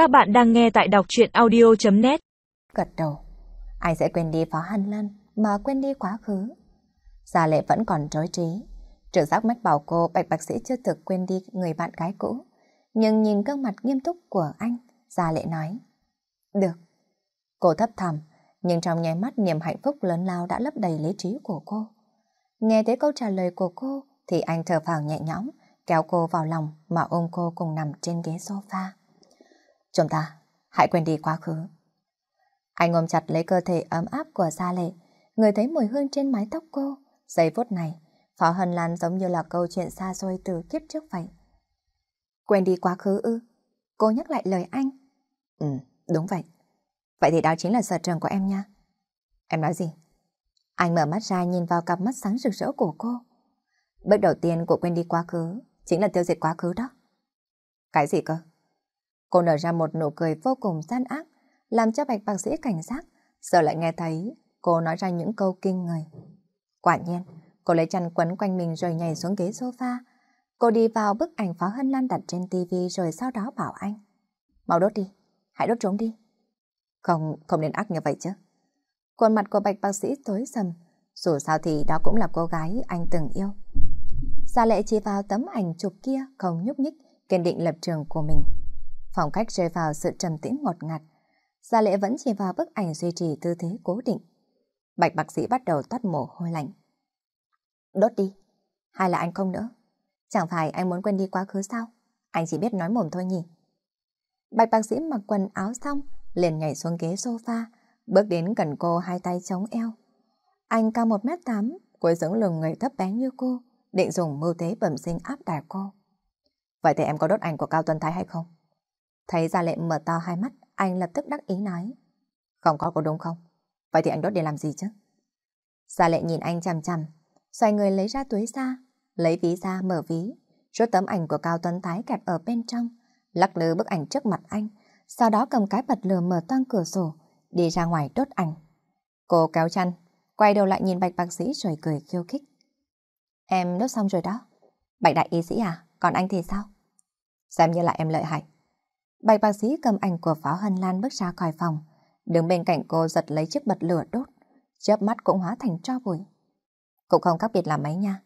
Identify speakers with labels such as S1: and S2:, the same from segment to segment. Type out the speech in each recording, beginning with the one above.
S1: Các bạn đang nghe tại đọc chuyện audio.net
S2: Gật đầu, anh sẽ quên đi Phó Hân Lân mà quên đi quá khứ. Gia Lệ vẫn còn trối trí. Trực giác mách bảo cô bạch bác sĩ chưa thực quên đi người bạn gái cũ. Nhưng nhìn gương mặt nghiêm túc của anh, Gia Lệ nói. Được. Cô thấp thầm, nhưng trong nháy mắt niềm hạnh phúc lớn lao đã lấp đầy lý trí của cô. Nghe thấy câu trả lời của cô thì anh thở phào nhẹ nhõm, kéo cô vào lòng mà ôm cô cùng nằm trên ghế sofa. Chúng ta, hãy quên đi quá khứ. Anh ôm chặt lấy cơ thể ấm áp của Gia Lệ, người thấy mùi hương trên mái tóc cô. Giây phút này, Phó Hân Lan giống như là câu chuyện xa xôi từ kiếp trước vậy. Quên đi quá khứ ư? Cô nhắc lại lời anh. Ừ, đúng vậy. Vậy thì đó chính là sở trường của em nha. Em nói gì? Anh mở mắt ra nhìn vào cặp mắt sáng rực rỡ của cô. Bước đầu tiên của quên đi quá khứ chính là tiêu diệt quá khứ đó. Cái gì cơ? Cô nở ra một nụ cười vô cùng gian ác, làm cho bạch bác sĩ cảnh giác, giờ lại nghe thấy cô nói ra những câu kinh người. Quả nhiên, cô lấy chăn quấn quanh mình rồi nhảy xuống ghế sofa. Cô đi vào bức ảnh Phó Hân Lan đặt trên tivi rồi sau đó bảo anh. Mau đốt đi, hãy đốt trống đi. Không, không nên ác như vậy chứ. Khuôn mặt của bạch bác sĩ tối sầm, dù sao thì đó cũng là cô gái anh từng yêu. Gia lệ chỉ vào tấm ảnh chụp kia không nhúc nhích, kiên định lập trường của mình. Phong cách rơi vào sự trầm tĩnh ngọt ngạt. Gia lệ vẫn chỉ vào bức ảnh duy trì tư thế cố định. Bạch bác sĩ bắt đầu toát mồ hôi lạnh. Đốt đi. Hay là anh không nữa? Chẳng phải anh muốn quên đi quá khứ sao? Anh chỉ biết nói mồm thôi nhỉ? Bạch bác sĩ mặc quần áo xong, liền nhảy xuống ghế sofa, bước đến gần cô hai tay chống eo. Anh cao 1m8, cuối dưỡng lường người thấp bé như cô, định dùng mưu thế bẩm sinh áp đảo cô. Vậy thì em có đốt ảnh của Cao Tuấn Thái hay không? Thấy Gia Lệ mở to hai mắt, anh lập tức đắc ý nói. Không có có đúng không? Vậy thì anh đốt để làm gì chứ? Gia Lệ nhìn anh chằm chằm, xoay người lấy ra túi ra, lấy ví ra mở ví, rút tấm ảnh của Cao Tuấn Thái kẹp ở bên trong, lắc lư bức ảnh trước mặt anh, sau đó cầm cái bật lửa mở toang cửa sổ, đi ra ngoài đốt ảnh. Cô kéo chăn, quay đầu lại nhìn bạch bác sĩ rồi cười khiêu khích. Em đốt xong rồi đó. Bạch đại y sĩ à, còn anh thì sao? Xem như là em lợi hại. Bạch bác sĩ cầm ảnh của Pháo Hân Lan bước ra khỏi phòng, đứng bên cạnh cô giật lấy chiếc bật lửa đốt, chớp mắt cũng hóa thành tro bụi. Cũng không khác biệt là mấy nha.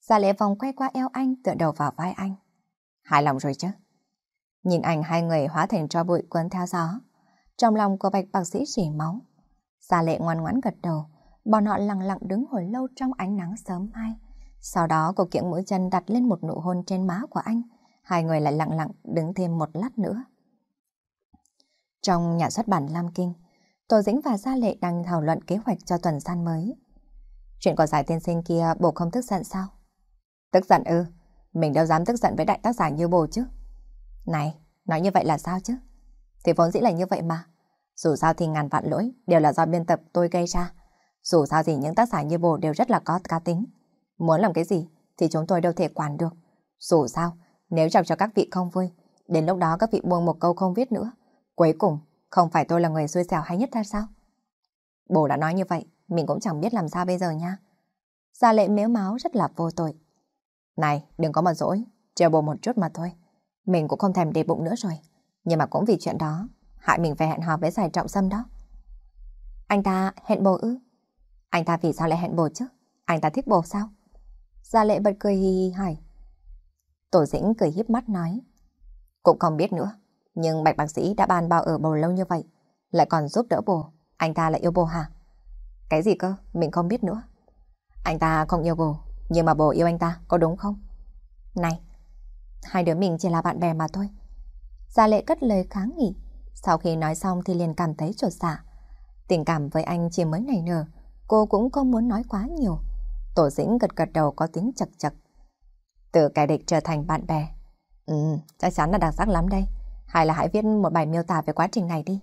S2: Gia lệ vòng quay qua eo anh tựa đầu vào vai anh. Hài lòng rồi chứ? Nhìn ảnh hai người hóa thành tro bụi cuốn theo gió. Trong lòng của bạch bác sĩ rỉ máu. Gia lệ ngoan ngoãn gật đầu, bọn họ lặng lặng đứng hồi lâu trong ánh nắng sớm mai. Sau đó cô kiễng mũi chân đặt lên một nụ hôn trên má của anh. Hai người lại lặng lặng đứng thêm một lát nữa. Trong nhà xuất bản Lam Kinh, Tô Dĩnh và Gia Lệ đang thảo luận kế hoạch cho tuần san mới. Chuyện của giải tiên sinh kia bổ không tức giận sao? Tức giận ư? Mình đâu dám tức giận với đại tác giả như bồ chứ? Này, nói như vậy là sao chứ? Thì vốn dĩ là như vậy mà. Dù sao thì ngàn vạn lỗi đều là do biên tập tôi gây ra. Dù sao thì những tác giả như bồ đều rất là có cá tính. Muốn làm cái gì thì chúng tôi đâu thể quản được. Dù sao, nếu chọc cho các vị không vui, đến lúc đó các vị buông một câu không viết nữa. Cuối cùng, không phải tôi là người xui xẻo hay nhất ra sao? Bồ đã nói như vậy, mình cũng chẳng biết làm sao bây giờ nha. Gia lệ mếu máu rất là vô tội. Này, đừng có mà dỗi, treo bồ một chút mà thôi. Mình cũng không thèm để bụng nữa rồi. Nhưng mà cũng vì chuyện đó, hại mình phải hẹn hò với giải trọng xâm đó. Anh ta hẹn bồ ư? Anh ta vì sao lại hẹn bồ chứ? Anh ta thích bồ sao? Gia lệ bật cười hì hì hỏi. Tổ dĩnh cười híp mắt nói. Cũng không biết nữa. Nhưng bạch bác sĩ đã ban bao ở bồ lâu như vậy. Lại còn giúp đỡ bồ. Anh ta lại yêu bồ hả? Cái gì cơ? Mình không biết nữa. Anh ta không yêu bồ. Nhưng mà bồ yêu anh ta, có đúng không? Này, hai đứa mình chỉ là bạn bè mà thôi. Gia lệ cất lời kháng nghị. Sau khi nói xong thì liền cảm thấy trột dạ. Tình cảm với anh chỉ mới nảy nở. Cô cũng không muốn nói quá nhiều. Tổ dĩnh gật gật đầu có tiếng chật chật. Từ kẻ địch trở thành bạn bè. Ừ, chắc chắn là đặc sắc lắm đây. Hay là hãy viết một bài miêu tả về quá trình này đi.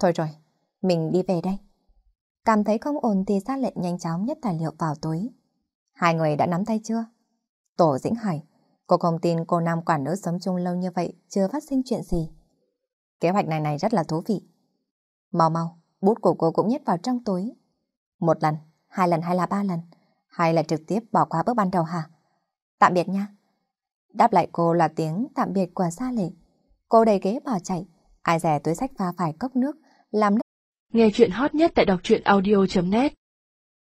S2: Thôi rồi, mình đi về đây. Cảm thấy không ổn thì Gia Lệ nhanh chóng nhất tài liệu vào túi. Hai người đã nắm tay chưa? Tổ dĩnh hỏi. Cô không tin cô nam quản nữ sống chung lâu như vậy chưa phát sinh chuyện gì. Kế hoạch này này rất là thú vị. Mau mau, bút của cô cũng nhét vào trong túi. Một lần, hai lần hay là ba lần? Hay là trực tiếp bỏ qua bước ban đầu hả? Tạm biệt nha. Đáp lại cô là tiếng tạm biệt của xa Lệ. Cô đầy ghế bỏ chạy, ai rẻ túi sách pha phải cốc nước, làm
S1: Nghe chuyện hot nhất tại đọc truyện audio.net